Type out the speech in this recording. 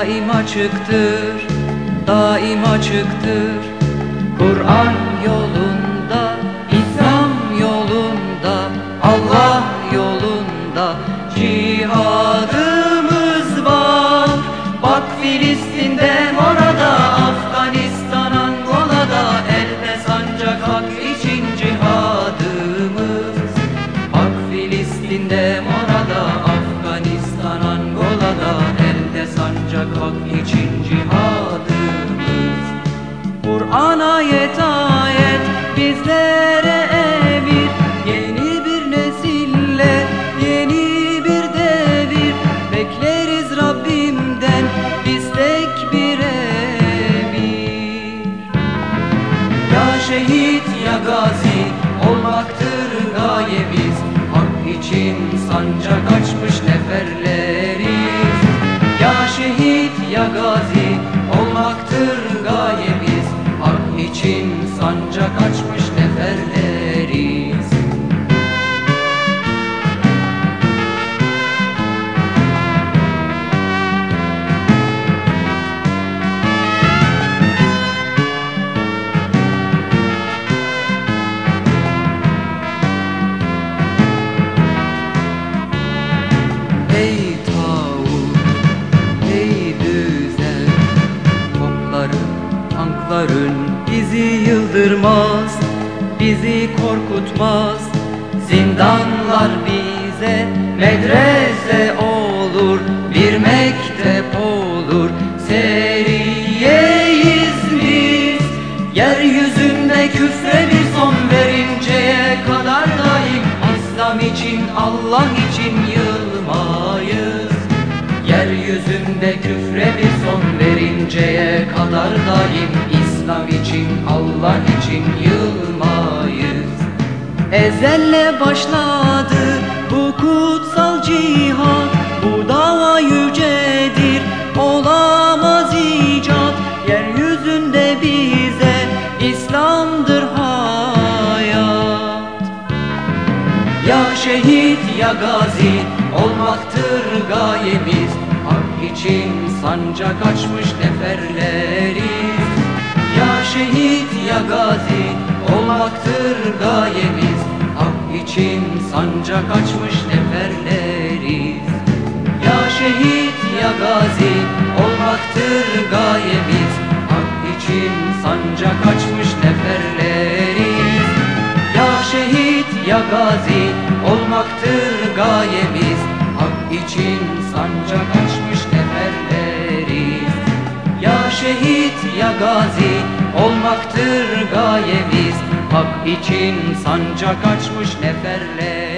daim açıktır, daim açıktır. Kur'an yolunda, İslam yolunda, Allah yolunda cihadımız var. Bak Filistin'de, orada, Afganistan, Angola'da elde sancak hak için cihadımız. Bak Filistin'de, orada, Kur'an ayet bizlere emir Yeni bir nesille yeni bir devir. Bekleriz Rabbimden biz tek bir emir. Ya şehit ya gazi olmaktır gayemiz. Hak için sancak açmış neferleriz. Ya şehit ya gazi için sancak açmış tankların bizi yıldırmaz Bizi korkutmaz. Zindanlar bize medrese olur Bir mektep olur. Seriyeyiz biz Yeryüzünde küfre bir son verinceye kadar daim. İslam için Allah için yılmayız. Yeryüzünde küfre bir son verinceye kadar daim için Allah için yılmayız. Ezelle başladı bu kutsal cihat. Bu dava yücedir olamaz icat. Yeryüzünde bize İslam'dır hayat. Ya şehit ya gazi olmaktır gayemiz. Hak için sancak açmış neferleriz için sancak açmış neferleriz Ya şehit ya gazi olmaktır gayemiz. Hak için sancak açmış neferleriz Ya şehit ya gazi olmaktır gayemiz. Hak için sancak açmış neferleriz Ya şehit ya gazi olmaktır gayemiz. Hak için sancak açmış neferleriz